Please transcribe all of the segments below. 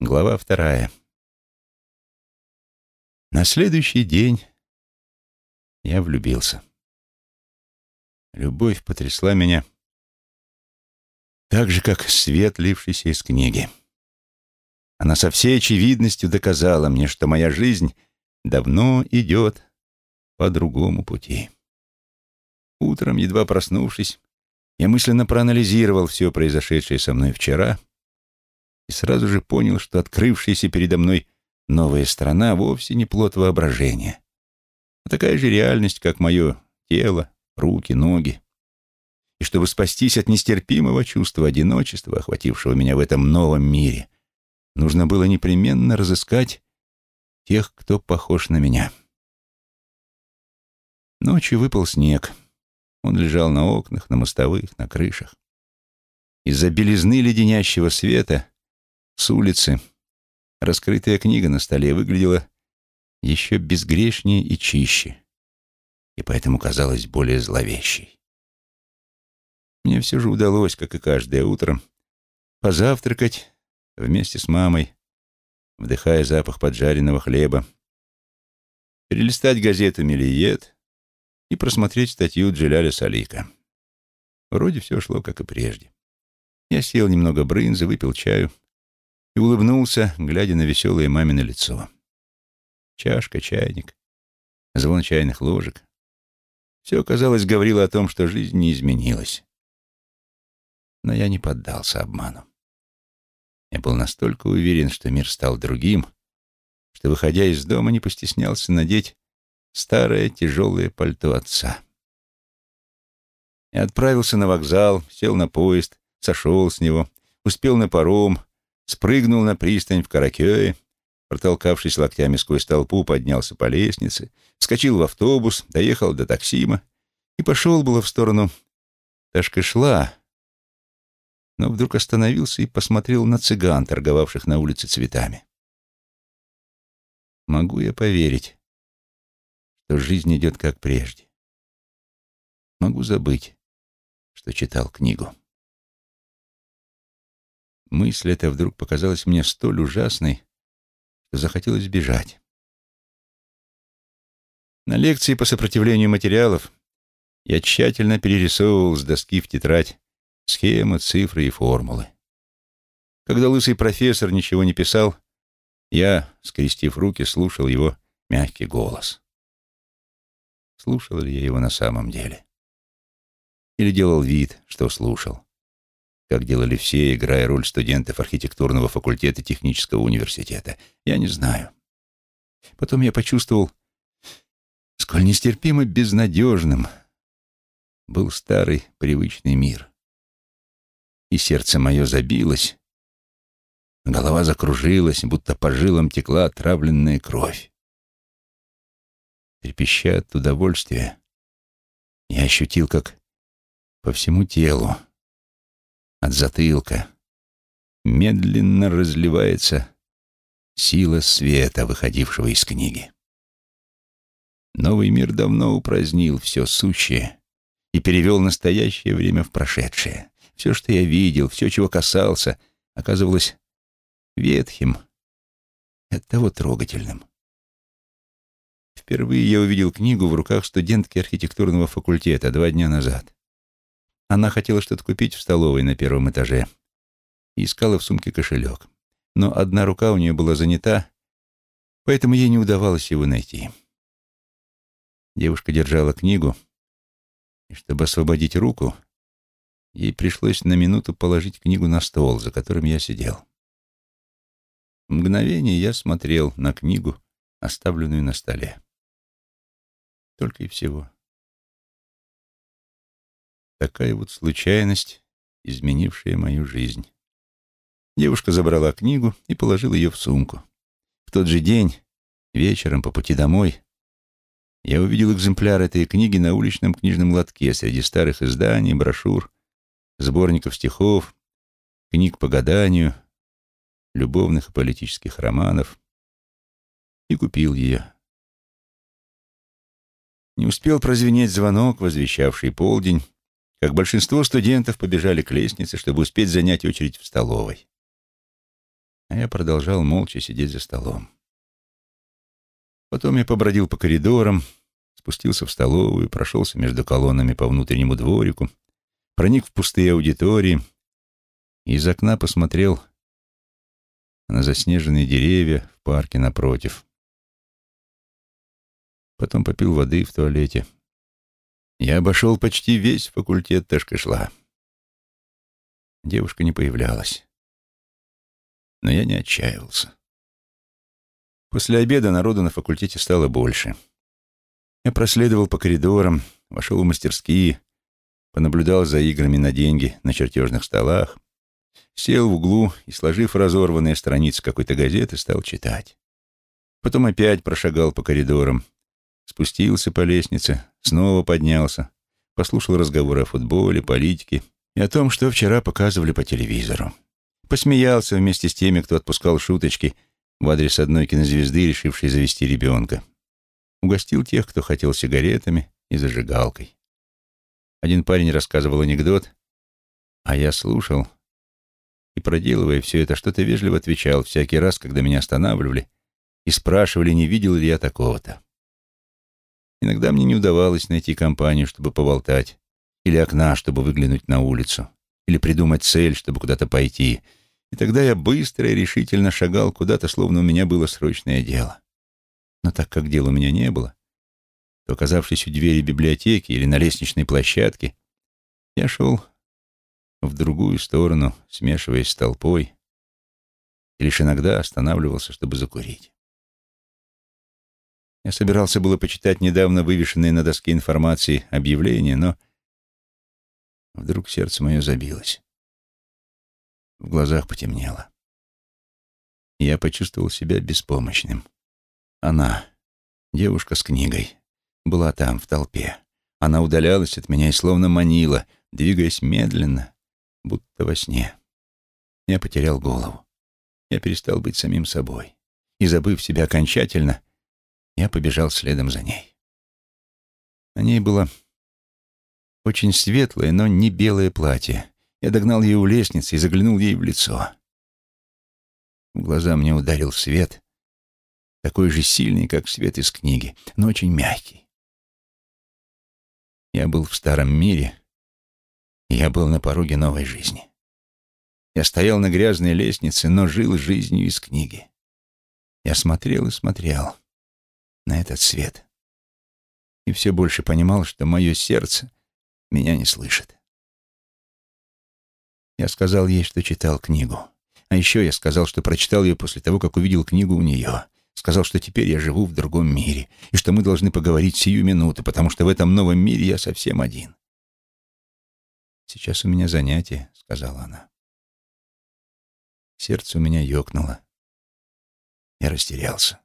Глава вторая. На следующий день я влюбился. Любовь потрясла меня так же, как свет, лившийся из книги. Она со всей очевидностью доказала мне, что моя жизнь давно идет по другому пути. Утром, едва проснувшись, я мысленно проанализировал все произошедшее со мной вчера и сразу же понял, что открывшаяся передо мной новая страна вовсе не плод воображения, а такая же реальность, как мое тело, руки, ноги. И чтобы спастись от нестерпимого чувства одиночества, охватившего меня в этом новом мире, нужно было непременно разыскать тех, кто похож на меня. Ночью выпал снег. Он лежал на окнах, на мостовых, на крышах. Из-за белизны леденящего света с улицы раскрытая книга на столе выглядела еще безгрешнее и чище, и поэтому казалась более зловещей. Мне все же удалось, как и каждое утро, позавтракать вместе с мамой, вдыхая запах поджаренного хлеба, перелистать газету «Мелиет» и просмотреть статью Джиляля Салика. Вроде все шло, как и прежде. Я съел немного брынзы, выпил чаю — и улыбнулся, глядя на веселое мамино лицо. Чашка, чайник, звон чайных ложек. Все, казалось, говорило о том, что жизнь не изменилась. Но я не поддался обману. Я был настолько уверен, что мир стал другим, что, выходя из дома, не постеснялся надеть старое тяжелое пальто отца. Я отправился на вокзал, сел на поезд, сошел с него, успел на паром, спрыгнул на пристань в Каракёе, протолкавшись локтями сквозь толпу, поднялся по лестнице, вскочил в автобус, доехал до таксима и пошел было в сторону Ташкышла, но вдруг остановился и посмотрел на цыган, торговавших на улице цветами. Могу я поверить, что жизнь идет как прежде. Могу забыть, что читал книгу. Мысль эта вдруг показалась мне столь ужасной, что захотелось бежать. На лекции по сопротивлению материалов я тщательно перерисовывал с доски в тетрадь схемы, цифры и формулы. Когда лысый профессор ничего не писал, я, скрестив руки, слушал его мягкий голос. Слушал ли я его на самом деле? Или делал вид, что слушал? Как делали все, играя роль студентов архитектурного факультета технического университета. Я не знаю. Потом я почувствовал, сколь нестерпимо безнадежным был старый привычный мир. И сердце мое забилось, голова закружилась, будто по жилам текла отравленная кровь. Трепеща от удовольствия, я ощутил, как по всему телу от затылка медленно разливается сила света, выходившего из книги. Новый мир давно упразднил все сущее и перевел настоящее время в прошедшее. Все, что я видел, все, чего касался, оказывалось ветхим и оттого трогательным. Впервые я увидел книгу в руках студентки архитектурного факультета два дня назад. Она хотела что-то купить в столовой на первом этаже и искала в сумке кошелек. Но одна рука у нее была занята, поэтому ей не удавалось его найти. Девушка держала книгу, и чтобы освободить руку, ей пришлось на минуту положить книгу на стол, за которым я сидел. Мгновение я смотрел на книгу, оставленную на столе. Только и всего. Такая вот случайность, изменившая мою жизнь. Девушка забрала книгу и положила ее в сумку. В тот же день, вечером по пути домой, я увидел экземпляр этой книги на уличном книжном лотке среди старых изданий, брошюр, сборников стихов, книг по гаданию, любовных и политических романов, и купил ее. Не успел прозвенеть звонок, возвещавший полдень, как большинство студентов побежали к лестнице, чтобы успеть занять очередь в столовой. а я продолжал молча сидеть за столом. Потом я побродил по коридорам, спустился в столовую, прошелся между колоннами по внутреннему дворику, проник в пустые аудитории и из окна посмотрел на заснеженные деревья в парке напротив. Потом попил воды в туалете. Я обошел почти весь факультет Ташкашла. Девушка не появлялась. Но я не отчаивался. После обеда народу на факультете стало больше. Я проследовал по коридорам, вошел в мастерские, понаблюдал за играми на деньги на чертежных столах, сел в углу и, сложив разорванные страницы какой-то газеты, стал читать. Потом опять прошагал по коридорам, спустился по лестнице, снова поднялся, послушал разговоры о футболе, политике и о том, что вчера показывали по телевизору. Посмеялся вместе с теми, кто отпускал шуточки в адрес одной кинозвезды, решившей завести ребенка. Угостил тех, кто хотел сигаретами и зажигалкой. Один парень рассказывал анекдот, а я слушал и, проделывая все это, что-то вежливо отвечал всякий раз, когда меня останавливали и спрашивали, не видел ли я такого-то. Иногда мне не удавалось найти компанию, чтобы поболтать, или окна, чтобы выглянуть на улицу, или придумать цель, чтобы куда-то пойти. И тогда я быстро и решительно шагал куда-то, словно у меня было срочное дело. Но так как дела у меня не было, то, оказавшись у двери библиотеки или на лестничной площадке, я шел в другую сторону, смешиваясь с толпой, и лишь иногда останавливался, чтобы закурить. Я собирался было почитать недавно вывешенные на доске информации объявления, но вдруг сердце мое забилось. В глазах потемнело. Я почувствовал себя беспомощным. Она, девушка с книгой, была там, в толпе. Она удалялась от меня и словно манила, двигаясь медленно, будто во сне. Я потерял голову. Я перестал быть самим собой. И, забыв себя окончательно, я побежал следом за ней. На ней было очень светлое, но не белое платье. Я догнал ее у лестницы и заглянул ей в лицо. В глаза мне ударил свет, такой же сильный, как свет из книги, но очень мягкий. Я был в старом мире, и я был на пороге новой жизни. Я стоял на грязной лестнице, но жил жизнью из книги. Я смотрел и смотрел на этот свет. И все больше понимал, что мое сердце меня не слышит. Я сказал ей, что читал книгу. А еще я сказал, что прочитал ее после того, как увидел книгу у нее. Сказал, что теперь я живу в другом мире, и что мы должны поговорить сию минуту, потому что в этом новом мире я совсем один. «Сейчас у меня занятие», — сказала она. Сердце у меня ёкнуло. Я растерялся.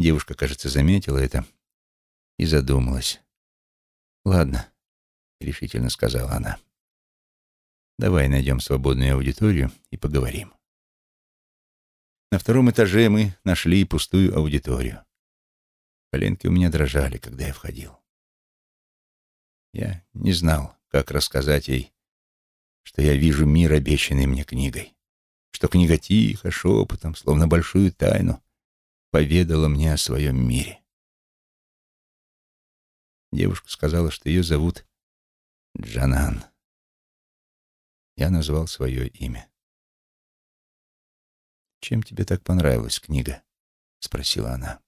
Девушка, кажется, заметила это и задумалась. «Ладно», — решительно сказала она. «Давай найдем свободную аудиторию и поговорим». На втором этаже мы нашли пустую аудиторию. Коленки у меня дрожали, когда я входил. Я не знал, как рассказать ей, что я вижу мир, обещанный мне книгой, что книга тихо, шепотом, словно большую тайну, поведала мне о своем мире. Девушка сказала, что ее зовут Джанан. Я назвал свое имя. «Чем тебе так понравилась книга?» — спросила она.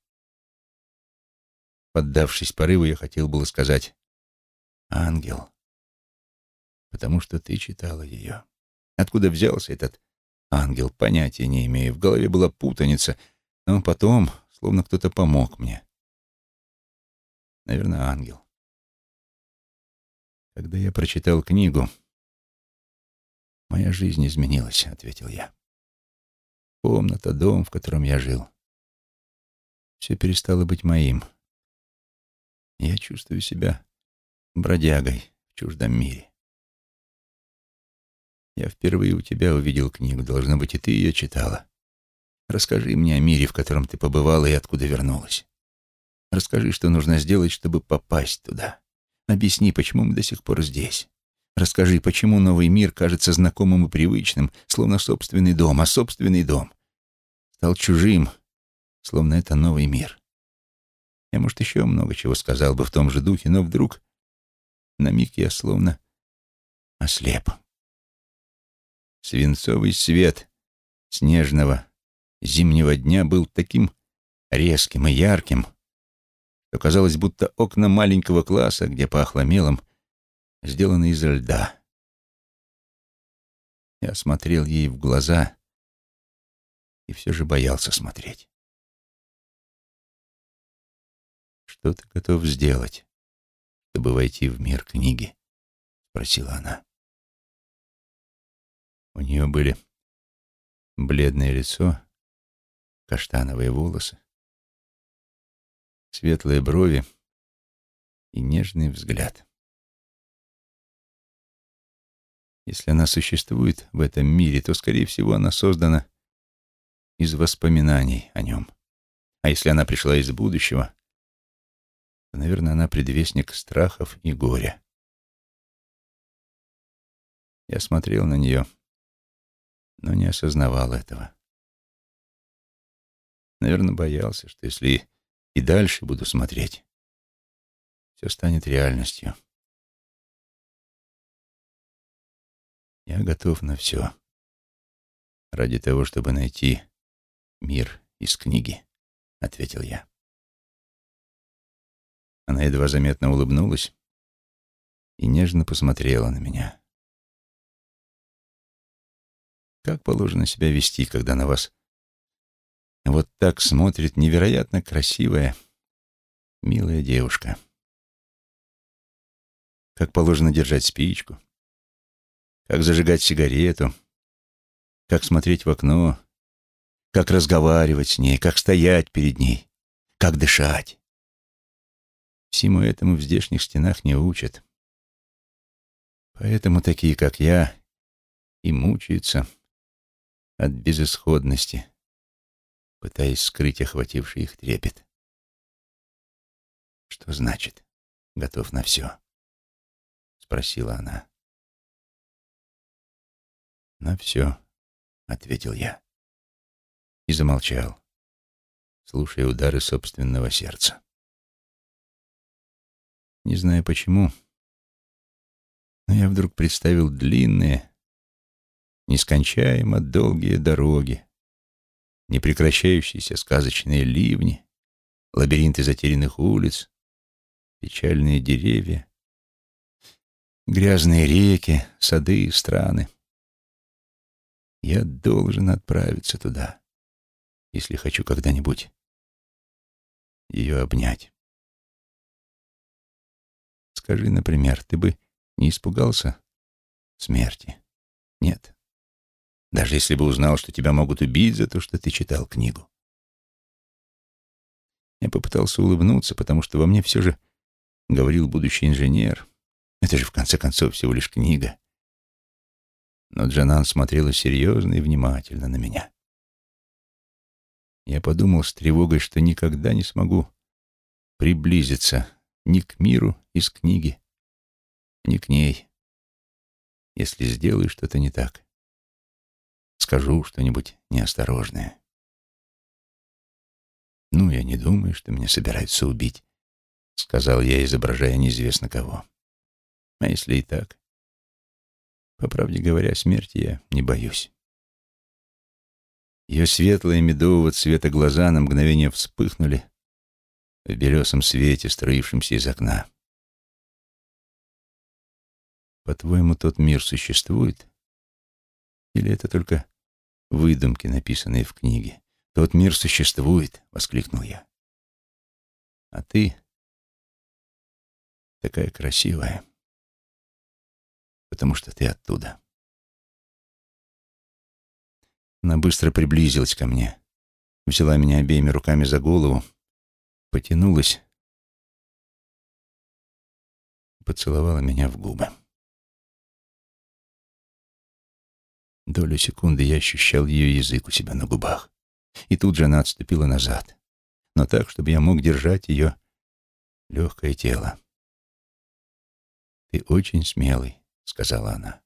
Поддавшись порыву, я хотел было сказать «Ангел», потому что ты читала ее. Откуда взялся этот ангел, понятия не имею. В голове была путаница — но потом, словно кто-то помог мне. Наверное, ангел. Когда я прочитал книгу, моя жизнь изменилась, ответил я. Комната, дом, в котором я жил. Все перестало быть моим. Я чувствую себя бродягой в чуждом мире. Я впервые у тебя увидел книгу, должно быть, и ты ее читала. Расскажи мне о мире, в котором ты побывала и откуда вернулась. Расскажи, что нужно сделать, чтобы попасть туда. Объясни, почему мы до сих пор здесь. Расскажи, почему новый мир кажется знакомым и привычным, словно собственный дом, а собственный дом стал чужим, словно это новый мир. Я, может, еще много чего сказал бы в том же духе, но вдруг на миг я словно ослеп. Свинцовый свет снежного зимнего дня был таким резким и ярким, что казалось, будто окна маленького класса, где пахло мелом, сделаны из льда. Я смотрел ей в глаза и все же боялся смотреть. «Что ты готов сделать, чтобы войти в мир книги?» — спросила она. У нее были бледное лицо, каштановые волосы, светлые брови и нежный взгляд. Если она существует в этом мире, то, скорее всего, она создана из воспоминаний о нем. А если она пришла из будущего, то, наверное, она предвестник страхов и горя. Я смотрел на нее, но не осознавал этого. Наверное, боялся, что если и дальше буду смотреть, все станет реальностью. Я готов на все ради того, чтобы найти мир из книги, — ответил я. Она едва заметно улыбнулась и нежно посмотрела на меня. Как положено себя вести, когда на вас вот так смотрит невероятно красивая, милая девушка? Как положено держать спичку? Как зажигать сигарету? Как смотреть в окно? Как разговаривать с ней? Как стоять перед ней? Как дышать? Всему этому в здешних стенах не учат. Поэтому такие, как я, и мучаются, от безысходности, пытаясь скрыть охвативший их трепет. «Что значит готов на все?» — спросила она. «На все», — ответил я. И замолчал, слушая удары собственного сердца. Не знаю почему, но я вдруг представил длинные, нескончаемо долгие дороги, непрекращающиеся сказочные ливни, лабиринты затерянных улиц, печальные деревья, грязные реки, сады и страны. Я должен отправиться туда, если хочу когда-нибудь ее обнять. Скажи, например, ты бы не испугался смерти? Нет даже если бы узнал, что тебя могут убить за то, что ты читал книгу. Я попытался улыбнуться, потому что во мне все же говорил будущий инженер. Это же, в конце концов, всего лишь книга. Но Джанан смотрела серьезно и внимательно на меня. Я подумал с тревогой, что никогда не смогу приблизиться ни к миру из книги, ни к ней, если сделаю что-то не так скажу что-нибудь неосторожное. «Ну, я не думаю, что меня собираются убить», — сказал я, изображая неизвестно кого. «А если и так? По правде говоря, смерти я не боюсь». Ее светлые медового цвета глаза на мгновение вспыхнули в белесом свете, струившемся из окна. «По-твоему, тот мир существует? Или это только выдумки, написанные в книге. «Тот мир существует!» — воскликнул я. «А ты такая красивая, потому что ты оттуда». Она быстро приблизилась ко мне, взяла меня обеими руками за голову, потянулась поцеловала меня в губы. Долю секунды я ощущал ее язык у себя на губах. И тут же она отступила назад. Но так, чтобы я мог держать ее легкое тело. «Ты очень смелый», — сказала она.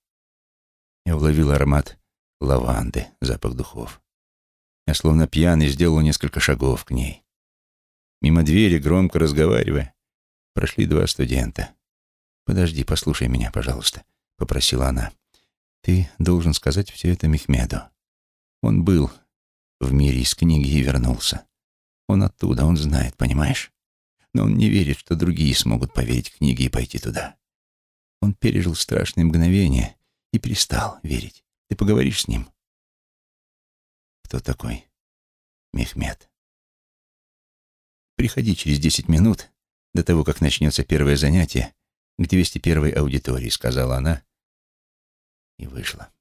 Я уловил аромат лаванды, запах духов. Я словно пьяный сделал несколько шагов к ней. Мимо двери, громко разговаривая, прошли два студента. «Подожди, послушай меня, пожалуйста», — попросила она. «Ты должен сказать все это Мехмеду. Он был в мире из книги и вернулся. Он оттуда, он знает, понимаешь? Но он не верит, что другие смогут поверить книге и пойти туда. Он пережил страшные мгновения и перестал верить. Ты поговоришь с ним?» «Кто такой?» «Мехмед». «Приходи через десять минут, до того, как начнется первое занятие, к 201-й аудитории», — сказала она и вышла.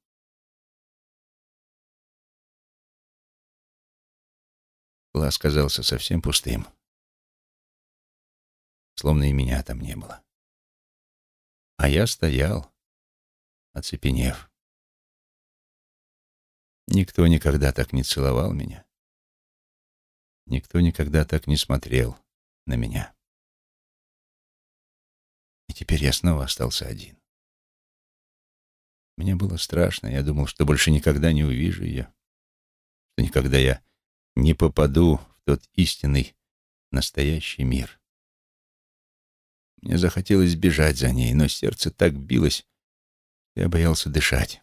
Класс казался совсем пустым, словно и меня там не было. А я стоял, оцепенев. Никто никогда так не целовал меня. Никто никогда так не смотрел на меня. И теперь я снова остался один. Мне было страшно. Я думал, что больше никогда не увижу ее. Что никогда я не попаду в тот истинный, настоящий мир. Мне захотелось бежать за ней, но сердце так билось, я боялся дышать.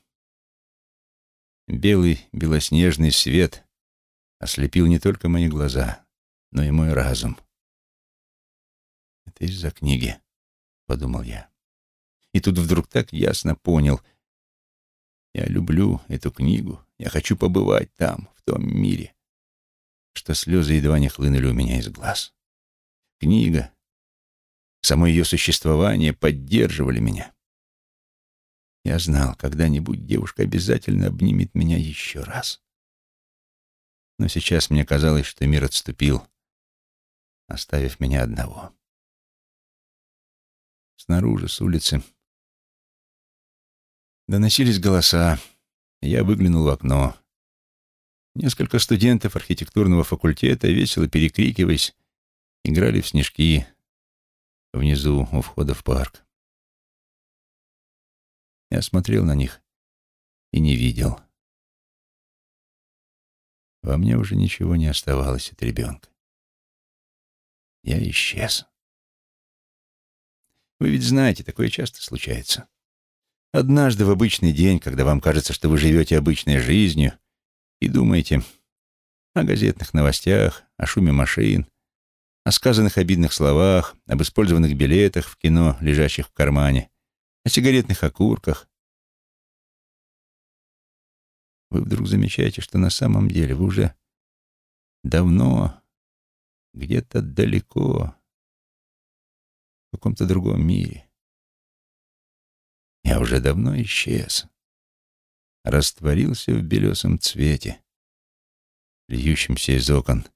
Белый белоснежный свет ослепил не только мои глаза, но и мой разум. «Это из-за книги», — подумал я. И тут вдруг так ясно понял. Я люблю эту книгу, я хочу побывать там, в том мире, что слезы едва не хлынули у меня из глаз. Книга, само ее существование поддерживали меня. Я знал, когда-нибудь девушка обязательно обнимет меня еще раз. Но сейчас мне казалось, что мир отступил, оставив меня одного. Снаружи, с улицы, доносились голоса. Я выглянул в окно. Несколько студентов архитектурного факультета, весело перекрикиваясь, играли в снежки внизу у входа в парк. Я смотрел на них и не видел. Во мне уже ничего не оставалось от ребенка. Я исчез. Вы ведь знаете, такое часто случается. Однажды в обычный день, когда вам кажется, что вы живете обычной жизнью и думаете о газетных новостях, о шуме машин, о сказанных обидных словах, об использованных билетах в кино, лежащих в кармане, о сигаретных окурках. Вы вдруг замечаете, что на самом деле вы уже давно, где-то далеко, в каком-то другом мире. Я уже давно исчез, растворился в белесом цвете, льющемся из окон,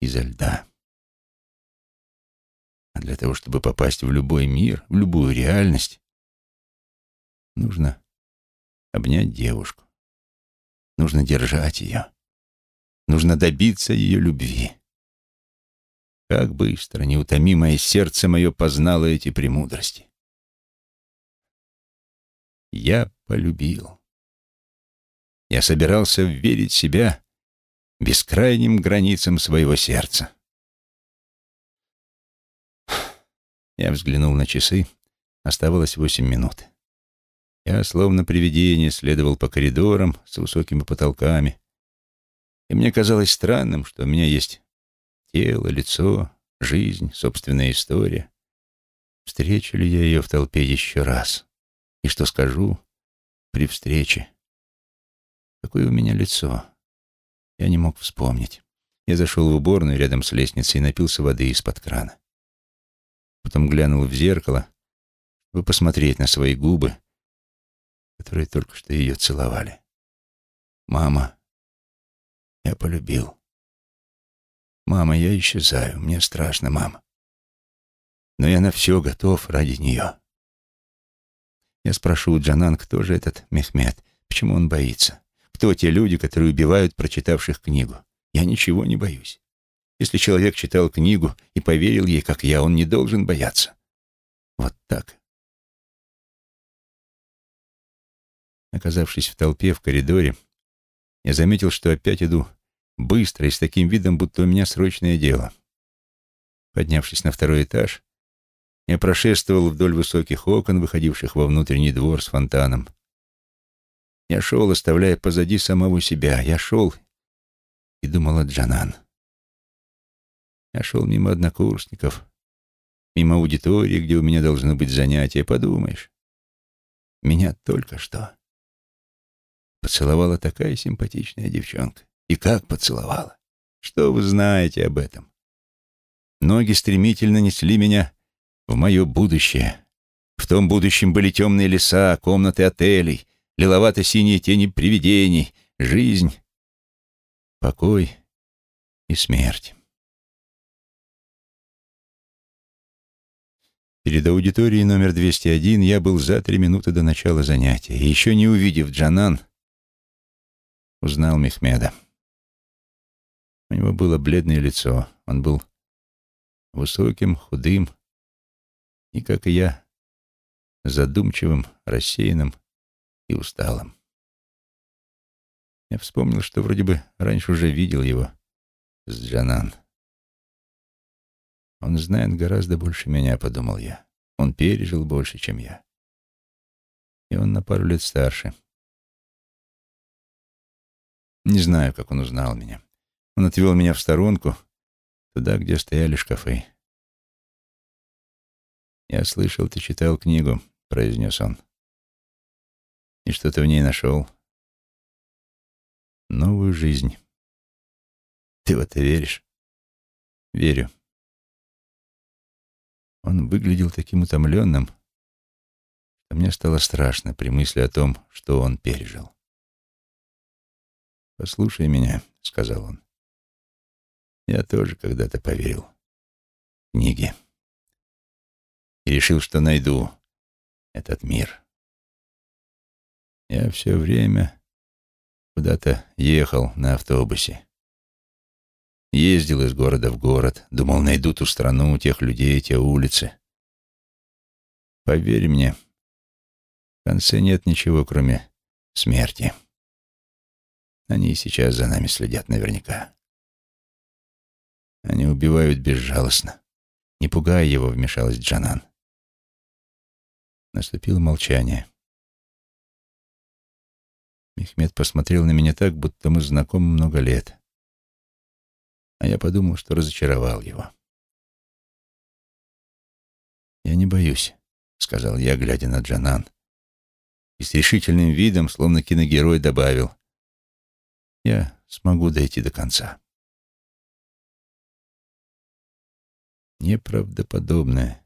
изо льда. А для того, чтобы попасть в любой мир, в любую реальность, Нужно обнять девушку. Нужно держать ее. Нужно добиться ее любви. Как быстро, неутомимое сердце мое познало эти премудрости. Я полюбил. Я собирался верить себя бескрайним границам своего сердца. Я взглянул на часы. Оставалось восемь минут. Я, словно привидение, следовал по коридорам с высокими потолками. И мне казалось странным, что у меня есть тело, лицо, жизнь, собственная история. Встречу ли я ее в толпе еще раз? И что скажу при встрече? Какое у меня лицо? Я не мог вспомнить. Я зашел в уборную рядом с лестницей и напился воды из-под крана. Потом глянул в зеркало, чтобы посмотреть на свои губы, которые только что ее целовали. «Мама, я полюбил. Мама, я исчезаю. Мне страшно, мама. Но я на все готов ради нее». Я спрошу Джанан, кто же этот Мехмед, почему он боится? Кто те люди, которые убивают прочитавших книгу? Я ничего не боюсь. Если человек читал книгу и поверил ей, как я, он не должен бояться. Вот так. Оказавшись в толпе в коридоре, я заметил, что опять иду быстро и с таким видом, будто у меня срочное дело. Поднявшись на второй этаж, я прошествовал вдоль высоких окон, выходивших во внутренний двор с фонтаном. Я шел, оставляя позади самого себя. Я шел и думал о Джанан. Я шел мимо однокурсников, мимо аудитории, где у меня должно быть занятие. Подумаешь, меня только что поцеловала такая симпатичная девчонка. И как поцеловала? Что вы знаете об этом? Ноги стремительно несли меня в мое будущее. В том будущем были темные леса, комнаты отелей, лиловато-синие тени привидений, жизнь, покой и смерть. Перед аудиторией номер 201 я был за три минуты до начала занятия, и еще не увидев Джанан, узнал Мехмеда. У него было бледное лицо, он был высоким, худым и, как и я, задумчивым, рассеянным и усталым. Я вспомнил, что вроде бы раньше уже видел его с Джанан. Он знает гораздо больше меня, подумал я. Он пережил больше, чем я. И он на пару лет старше. Не знаю, как он узнал меня. Он отвел меня в сторонку, туда, где стояли шкафы. «Я слышал, ты читал книгу», — произнес он. «И что ты в ней нашел?» «Новую жизнь». «Ты в это веришь?» «Верю». Он выглядел таким утомленным, что мне стало страшно при мысли о том, что он пережил. «Послушай меня», — сказал он. «Я тоже когда-то поверил в книги и решил, что найду этот мир. Я все время куда-то ехал на автобусе. Ездил из города в город, думал, найду ту страну, тех людей, те улицы. Поверь мне, в конце нет ничего, кроме смерти. Они сейчас за нами следят наверняка. Они убивают безжалостно. Не пугая его, вмешалась Джанан. Наступило молчание. Мехмед посмотрел на меня так, будто мы знакомы много лет а я подумал, что разочаровал его. «Я не боюсь», — сказал я, глядя на Джанан. И с решительным видом, словно киногерой, добавил, «Я смогу дойти до конца». Неправдоподобное,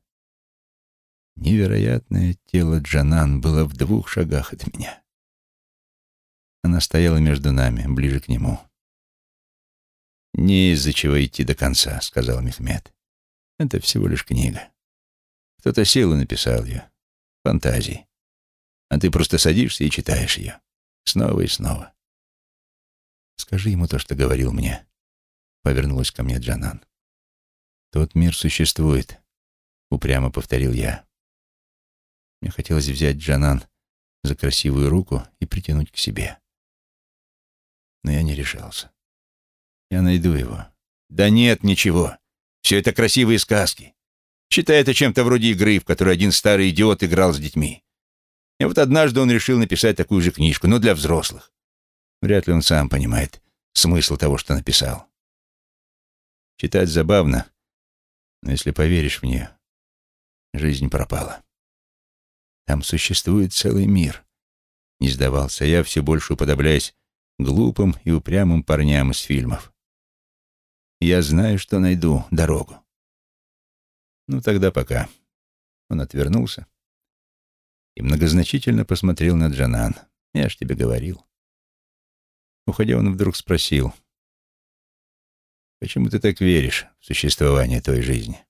невероятное тело Джанан было в двух шагах от меня. Она стояла между нами, ближе к нему. «Не из-за чего идти до конца», — сказал Мехмед. «Это всего лишь книга. Кто-то сел и написал ее. Фантазии. А ты просто садишься и читаешь ее. Снова и снова». «Скажи ему то, что говорил мне», — повернулась ко мне Джанан. «Тот мир существует», — упрямо повторил я. Мне хотелось взять Джанан за красивую руку и притянуть к себе. Но я не решался. Я найду его. Да нет, ничего. Все это красивые сказки. Считай это чем-то вроде игры, в которой один старый идиот играл с детьми. И вот однажды он решил написать такую же книжку, но для взрослых. Вряд ли он сам понимает смысл того, что написал. Читать забавно, но если поверишь в нее, жизнь пропала. Там существует целый мир. Не сдавался я, все больше уподобляясь глупым и упрямым парням из фильмов. Я знаю, что найду дорогу. Ну, тогда пока. Он отвернулся и многозначительно посмотрел на Джанан. Я ж тебе говорил. Уходя, он вдруг спросил, «Почему ты так веришь в существование той жизни?»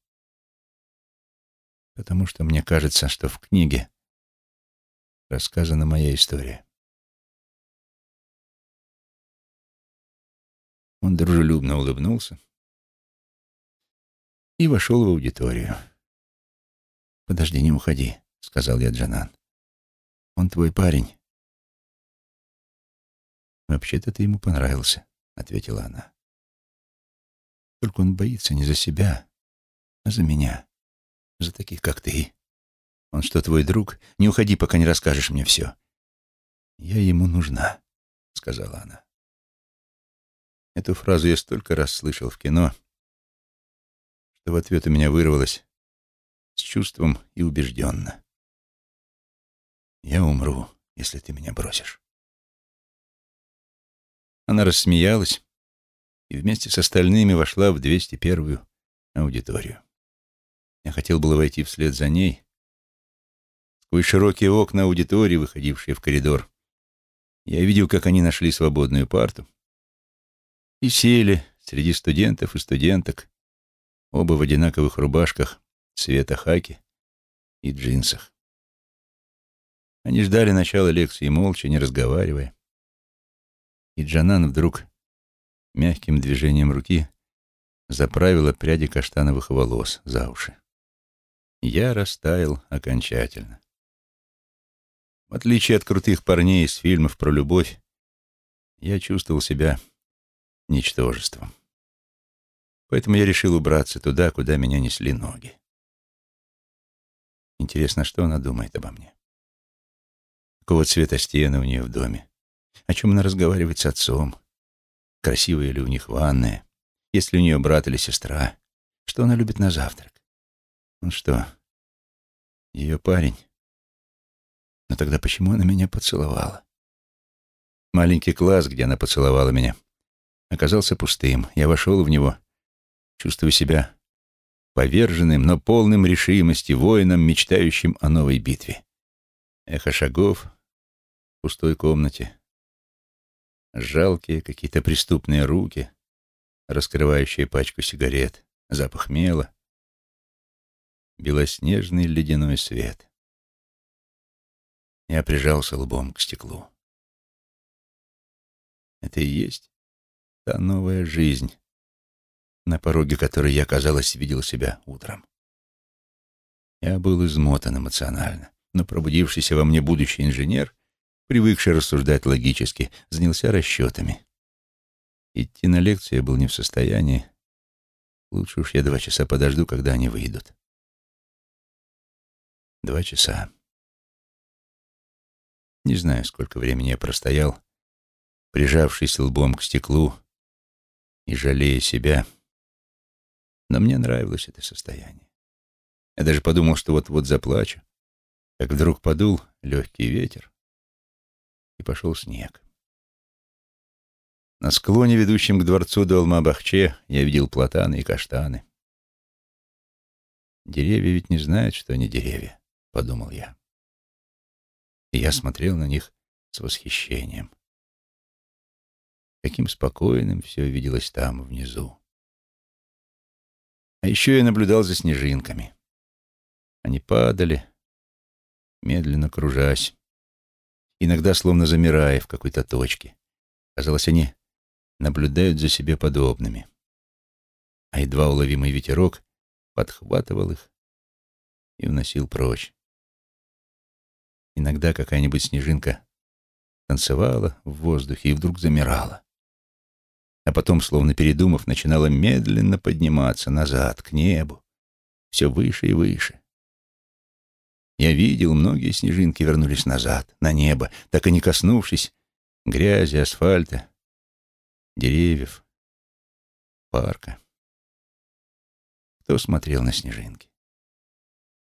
«Потому что мне кажется, что в книге рассказана моя история». Он дружелюбно улыбнулся и вошел в аудиторию. «Подожди, не уходи», — сказал я Джанан. «Он твой парень. «Вообще-то ты ему понравился», — ответила она. «Только он боится не за себя, а за меня, за таких, как ты. Он что, твой друг? Не уходи, пока не расскажешь мне все». «Я ему нужна», — сказала она. Эту фразу я столько раз слышал в кино, что в ответ у меня вырвалось с чувством и убежденно. «Я умру, если ты меня бросишь». Она рассмеялась и вместе с остальными вошла в 201-ю аудиторию. Я хотел было войти вслед за ней. Сквозь широкие окна аудитории, выходившие в коридор, я видел, как они нашли свободную парту и сели среди студентов и студенток, оба в одинаковых рубашках цвета хаки и джинсах. Они ждали начала лекции молча, не разговаривая. И Джанан вдруг мягким движением руки заправила пряди каштановых волос за уши. Я растаял окончательно. В отличие от крутых парней из фильмов про любовь, я чувствовал себя ничтожеством. Поэтому я решил убраться туда, куда меня несли ноги. Интересно, что она думает обо мне? Какого цвета стены у нее в доме? О чем она разговаривает с отцом? Красивая ли у них ванная? Есть ли у нее брат или сестра? Что она любит на завтрак? Он что, ее парень? Но тогда почему она меня поцеловала? Маленький класс, где она поцеловала меня, оказался пустым. Я вошел в него, чувствуя себя поверженным, но полным решимости воином, мечтающим о новой битве. Эхо шагов в пустой комнате, жалкие какие-то преступные руки, раскрывающие пачку сигарет, запах мела, белоснежный ледяной свет. Я прижался лбом к стеклу. Это и есть та новая жизнь, на пороге которой я, казалось, видел себя утром. Я был измотан эмоционально, но пробудившийся во мне будущий инженер, привыкший рассуждать логически, занялся расчетами. Идти на лекцию я был не в состоянии. Лучше уж я два часа подожду, когда они выйдут. Два часа. Не знаю, сколько времени я простоял, прижавшись лбом к стеклу и жалея себя, но мне нравилось это состояние. Я даже подумал, что вот-вот заплачу, как вдруг подул легкий ветер, и пошел снег. На склоне, ведущем к дворцу Долма-Бахче, я видел платаны и каштаны. «Деревья ведь не знают, что они деревья», — подумал я и я смотрел на них с восхищением. Каким спокойным все виделось там, внизу. А еще я наблюдал за снежинками. Они падали, медленно кружась, иногда словно замирая в какой-то точке. Казалось, они наблюдают за себе подобными. А едва уловимый ветерок подхватывал их и уносил прочь. Иногда какая-нибудь снежинка танцевала в воздухе и вдруг замирала. А потом, словно передумав, начинала медленно подниматься назад, к небу, все выше и выше. Я видел, многие снежинки вернулись назад, на небо, так и не коснувшись грязи, асфальта, деревьев, парка. Кто смотрел на снежинки?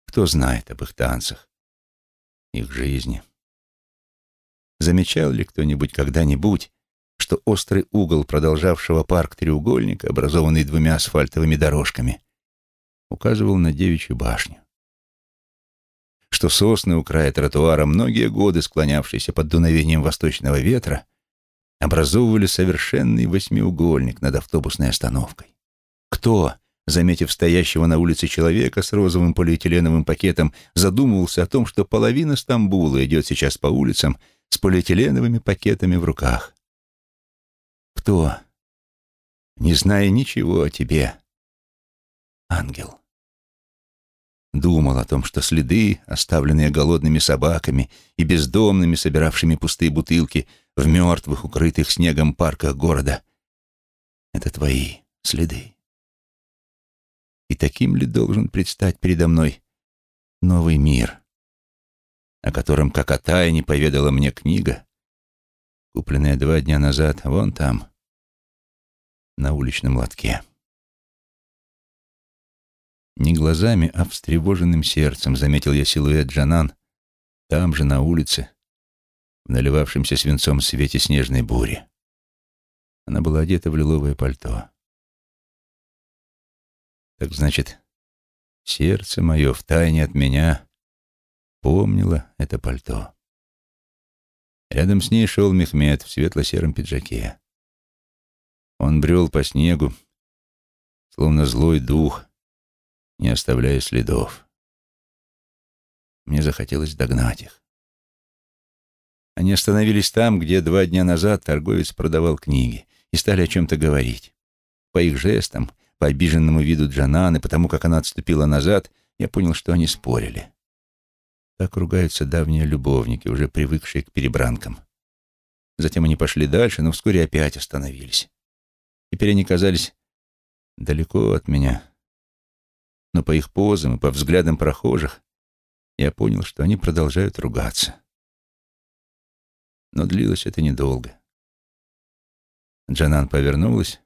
Кто знает об их танцах, их жизни. Замечал ли кто-нибудь когда-нибудь, что острый угол продолжавшего парк треугольника, образованный двумя асфальтовыми дорожками, указывал на девичью башню? Что сосны у края тротуара, многие годы склонявшиеся под дуновением восточного ветра, образовывали совершенный восьмиугольник над автобусной остановкой? Кто заметив стоящего на улице человека с розовым полиэтиленовым пакетом, задумывался о том, что половина Стамбула идет сейчас по улицам с полиэтиленовыми пакетами в руках. Кто, не зная ничего о тебе, ангел, думал о том, что следы, оставленные голодными собаками и бездомными, собиравшими пустые бутылки в мертвых, укрытых снегом парках города, это твои следы. И таким ли должен предстать передо мной новый мир, о котором, как о тайне, поведала мне книга, купленная два дня назад вон там, на уличном лотке. Не глазами, а встревоженным сердцем заметил я силуэт Джанан там же, на улице, в наливавшемся свинцом свете снежной бури. Она была одета в лиловое пальто. Так значит, сердце мое втайне от меня помнило это пальто. Рядом с ней шел Мехмед в светло-сером пиджаке. Он брел по снегу, словно злой дух, не оставляя следов. Мне захотелось догнать их. Они остановились там, где два дня назад торговец продавал книги, и стали о чем-то говорить. По их жестам, по обиженному виду Джананы, потому как она отступила назад, я понял, что они спорили. Так ругаются давние любовники, уже привыкшие к перебранкам. Затем они пошли дальше, но вскоре опять остановились. Теперь они казались далеко от меня, но по их позам и по взглядам прохожих я понял, что они продолжают ругаться. Но длилось это недолго. Джанан повернулась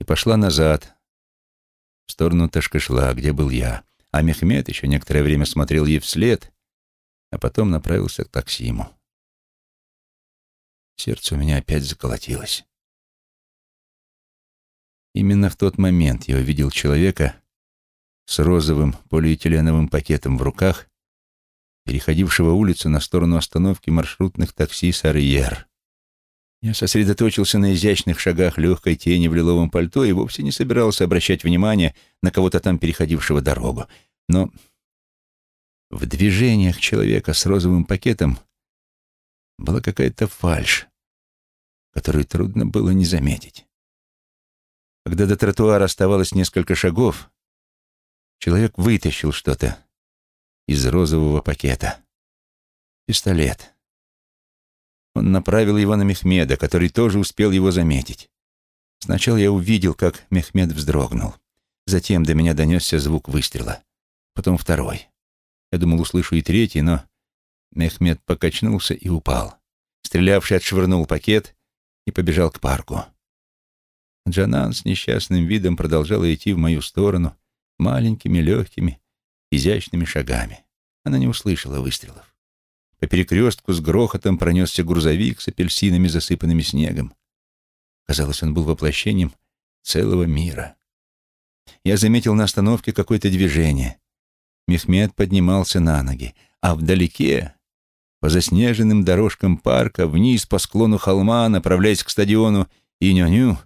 и пошла назад, в сторону Ташкашла, где был я, а Мехмед еще некоторое время смотрел ей вслед, а потом направился к Таксиму. Сердце у меня опять заколотилось. Именно в тот момент я увидел человека с розовым полиэтиленовым пакетом в руках, переходившего улицу на сторону остановки маршрутных такси «Сарьер». Я сосредоточился на изящных шагах легкой тени в лиловом пальто и вовсе не собирался обращать внимание на кого-то там переходившего дорогу. Но в движениях человека с розовым пакетом была какая-то фальшь, которую трудно было не заметить. Когда до тротуара оставалось несколько шагов, человек вытащил что-то из розового пакета. Пистолет. Он направил его на Мехмеда, который тоже успел его заметить. Сначала я увидел, как Мехмед вздрогнул. Затем до меня донесся звук выстрела. Потом второй. Я думал, услышу и третий, но Мехмед покачнулся и упал. Стрелявший отшвырнул пакет и побежал к парку. Джанан с несчастным видом продолжала идти в мою сторону маленькими, легкими, изящными шагами. Она не услышала выстрелов. По перекрестку с грохотом пронесся грузовик с апельсинами, засыпанными снегом. Казалось, он был воплощением целого мира. Я заметил на остановке какое-то движение. Мехмед поднимался на ноги, а вдалеке, по заснеженным дорожкам парка, вниз по склону холма, направляясь к стадиону Иньоню,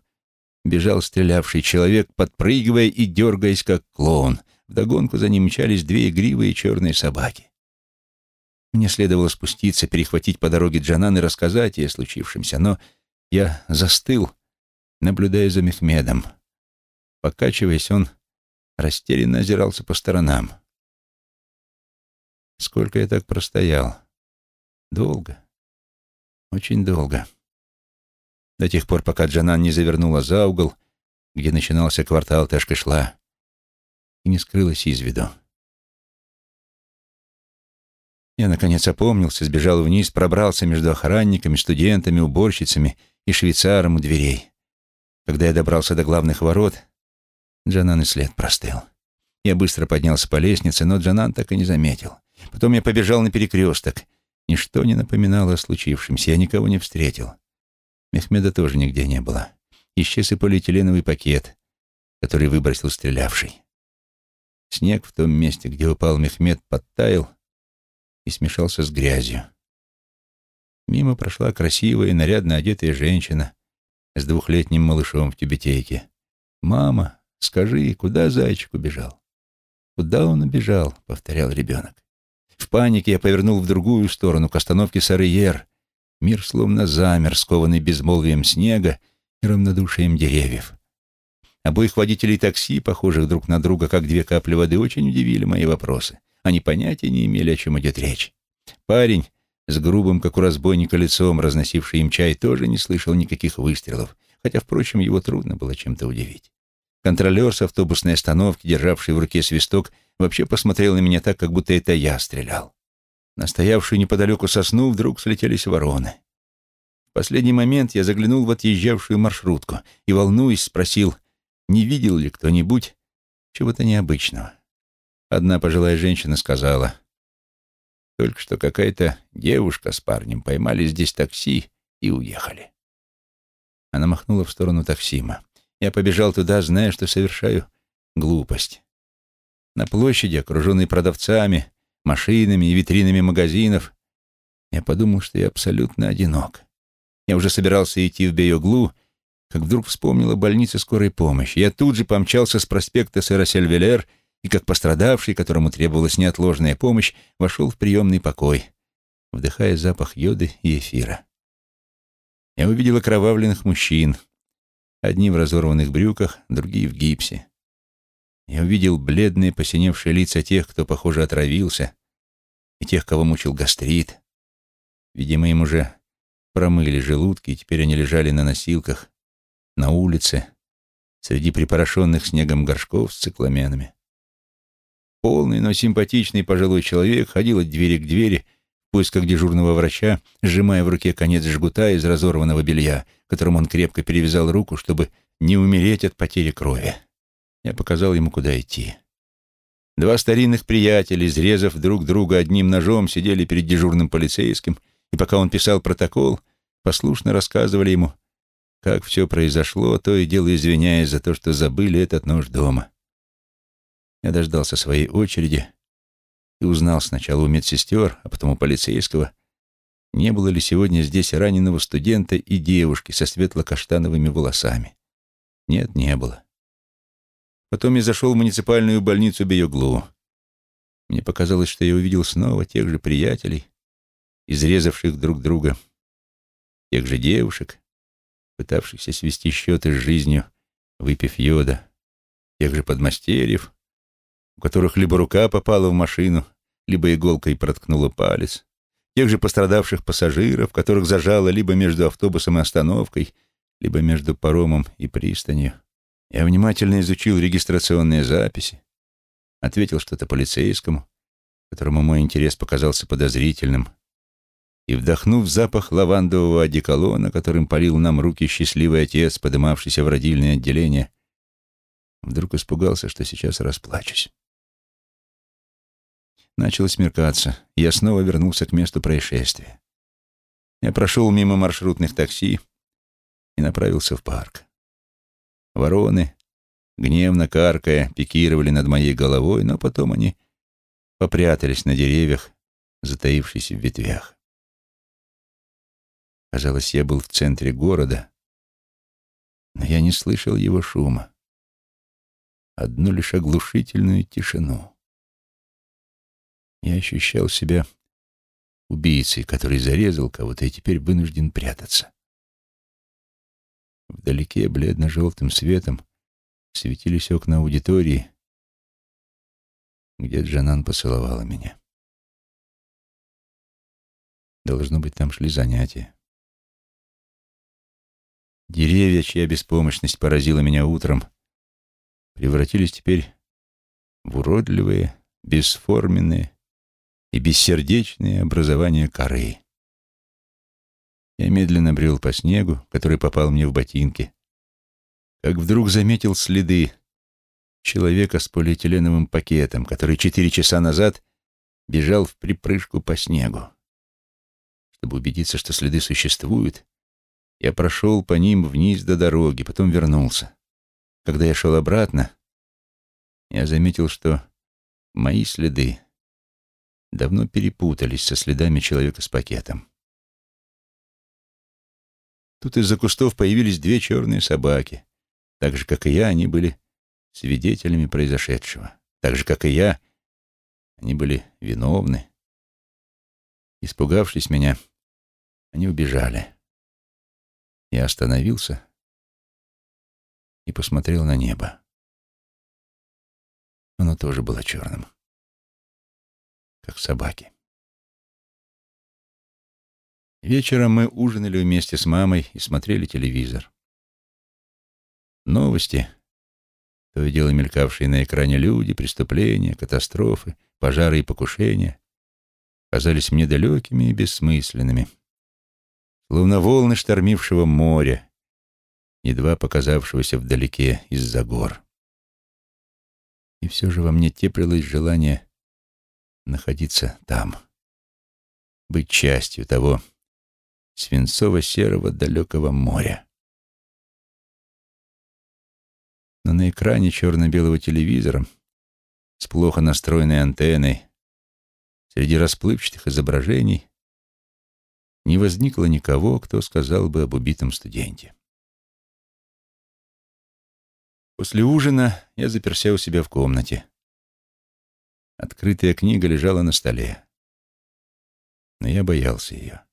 бежал стрелявший человек, подпрыгивая и дергаясь, как клоун. Вдогонку за ним мчались две игривые черные собаки. Мне следовало спуститься, перехватить по дороге Джанан и рассказать ей о случившемся, но я застыл, наблюдая за Мехмедом. Покачиваясь, он растерянно озирался по сторонам. Сколько я так простоял? Долго. Очень долго до тех пор, пока Джанан не завернула за угол, где начинался квартал Ташкашла, и не скрылась из виду. Я, наконец, опомнился, сбежал вниз, пробрался между охранниками, студентами, уборщицами и швейцаром у дверей. Когда я добрался до главных ворот, Джанан и след простыл. Я быстро поднялся по лестнице, но Джанан так и не заметил. Потом я побежал на перекресток. Ничто не напоминало о случившемся, я никого не встретил. Мехмеда тоже нигде не было. Исчез и полиэтиленовый пакет, который выбросил стрелявший. Снег в том месте, где упал Мехмед, подтаял и смешался с грязью. Мимо прошла красивая и нарядно одетая женщина с двухлетним малышом в тюбетейке. «Мама, скажи, куда зайчик убежал?» «Куда он убежал?» — повторял ребенок. В панике я повернул в другую сторону, к остановке Сарыер, Мир словно замер, скованный безмолвием снега и равнодушием деревьев. Обоих водителей такси, похожих друг на друга, как две капли воды, очень удивили мои вопросы. Они понятия не имели, о чем идет речь. Парень с грубым, как у разбойника, лицом, разносивший им чай, тоже не слышал никаких выстрелов, хотя, впрочем, его трудно было чем-то удивить. Контролер с автобусной остановки, державший в руке свисток, вообще посмотрел на меня так, как будто это я стрелял. На стоявшую неподалеку сосну вдруг слетелись вороны. В последний момент я заглянул в отъезжавшую маршрутку и, волнуясь, спросил, не видел ли кто-нибудь чего-то необычного. Одна пожилая женщина сказала, «Только что какая-то девушка с парнем поймали здесь такси и уехали». Она махнула в сторону таксима. Я побежал туда, зная, что совершаю глупость. На площади, окруженной продавцами, машинами и витринами магазинов, я подумал, что я абсолютно одинок. Я уже собирался идти в Бейоглу, как вдруг вспомнил о больнице скорой помощи. Я тут же помчался с проспекта сэра Сельвелер и, как пострадавший, которому требовалась неотложная помощь, вошел в приемный покой, вдыхая запах йоды и эфира. Я увидел окровавленных мужчин, одни в разорванных брюках, другие в гипсе. Я увидел бледные, посиневшие лица тех, кто, похоже, отравился, и тех, кого мучил гастрит. Видимо, им уже промыли желудки, и теперь они лежали на носилках, на улице, среди припорошенных снегом горшков с цикламенами. Полный, но симпатичный пожилой человек ходил от двери к двери в поисках дежурного врача, сжимая в руке конец жгута из разорванного белья, которым он крепко перевязал руку, чтобы не умереть от потери крови. Я показал ему, куда идти. Два старинных приятеля, изрезав друг друга одним ножом, сидели перед дежурным полицейским, и пока он писал протокол, послушно рассказывали ему, как все произошло, то и дело извиняясь за то, что забыли этот нож дома. Я дождался своей очереди и узнал сначала у медсестер, а потом у полицейского, не было ли сегодня здесь раненого студента и девушки со светло-каштановыми волосами. Нет, не было. Потом я зашел в муниципальную больницу Бейоглу. Мне показалось, что я увидел снова тех же приятелей, изрезавших друг друга, тех же девушек, пытавшихся свести счеты с жизнью, выпив йода, тех же подмастерьев, у которых либо рука попала в машину, либо иголкой проткнула палец, тех же пострадавших пассажиров, которых зажало либо между автобусом и остановкой, либо между паромом и пристанью. Я внимательно изучил регистрационные записи, ответил что-то полицейскому, которому мой интерес показался подозрительным, и, вдохнув запах лавандового одеколона, которым полил нам руки счастливый отец, подымавшийся в родильное отделение, вдруг испугался, что сейчас расплачусь. Начало смеркаться, я снова вернулся к месту происшествия. Я прошел мимо маршрутных такси и направился в парк. Вороны, гневно каркая, пикировали над моей головой, но потом они попрятались на деревьях, затаившись в ветвях. Казалось, я был в центре города, но я не слышал его шума. Одну лишь оглушительную тишину. Я ощущал себя убийцей, который зарезал кого-то и теперь вынужден прятаться. Вдалеке бледно-желтым светом светились окна аудитории, где Джанан поцеловала меня. Должно быть, там шли занятия. Деревья, чья беспомощность поразила меня утром, превратились теперь в уродливые, бесформенные и бессердечные образования коры. Я медленно брел по снегу, который попал мне в ботинки, как вдруг заметил следы человека с полиэтиленовым пакетом, который четыре часа назад бежал в припрыжку по снегу. Чтобы убедиться, что следы существуют, я прошел по ним вниз до дороги, потом вернулся. Когда я шел обратно, я заметил, что мои следы давно перепутались со следами человека с пакетом. Тут из-за кустов появились две черные собаки. Так же, как и я, они были свидетелями произошедшего. Так же, как и я, они были виновны. Испугавшись меня, они убежали. Я остановился и посмотрел на небо. Оно тоже было черным, как собаки. Вечером мы ужинали вместе с мамой и смотрели телевизор. Новости, то и дело мелькавшие на экране люди, преступления, катастрофы, пожары и покушения, казались мне далекими и бессмысленными, словно волны штормившего моря, едва показавшегося вдалеке из-за гор. И все же во мне теплилось желание находиться там, быть частью того свинцово-серого далекого моря. Но на экране черно-белого телевизора с плохо настроенной антенной среди расплывчатых изображений не возникло никого, кто сказал бы об убитом студенте. После ужина я заперся у себя в комнате. Открытая книга лежала на столе. Но я боялся ее.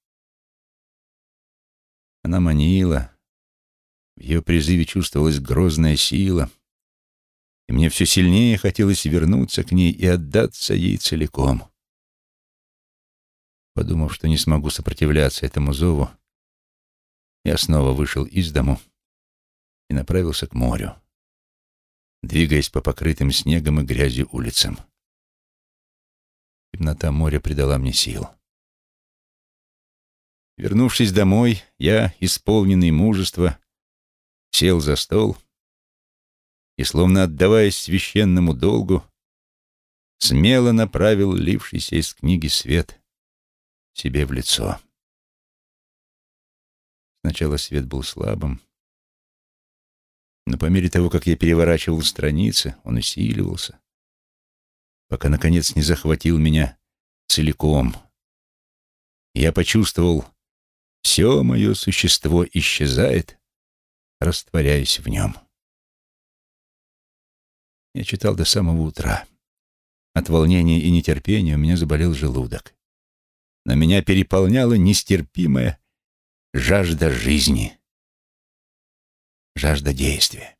Она манила. В ее призыве чувствовалась грозная сила. И мне все сильнее хотелось вернуться к ней и отдаться ей целиком. Подумав, что не смогу сопротивляться этому зову, я снова вышел из дому и направился к морю двигаясь по покрытым снегом и грязью улицам. Темнота моря придала мне сил. Вернувшись домой, я, исполненный мужества, сел за стол и, словно отдаваясь священному долгу, смело направил лившийся из книги свет себе в лицо. Сначала свет был слабым, но по мере того, как я переворачивал страницы, он усиливался, пока, наконец, не захватил меня целиком. Я почувствовал, все мое существо исчезает, растворяясь в нем. Я читал до самого утра. От волнения и нетерпения у меня заболел желудок. Но меня переполняла нестерпимая жажда жизни жажда действия.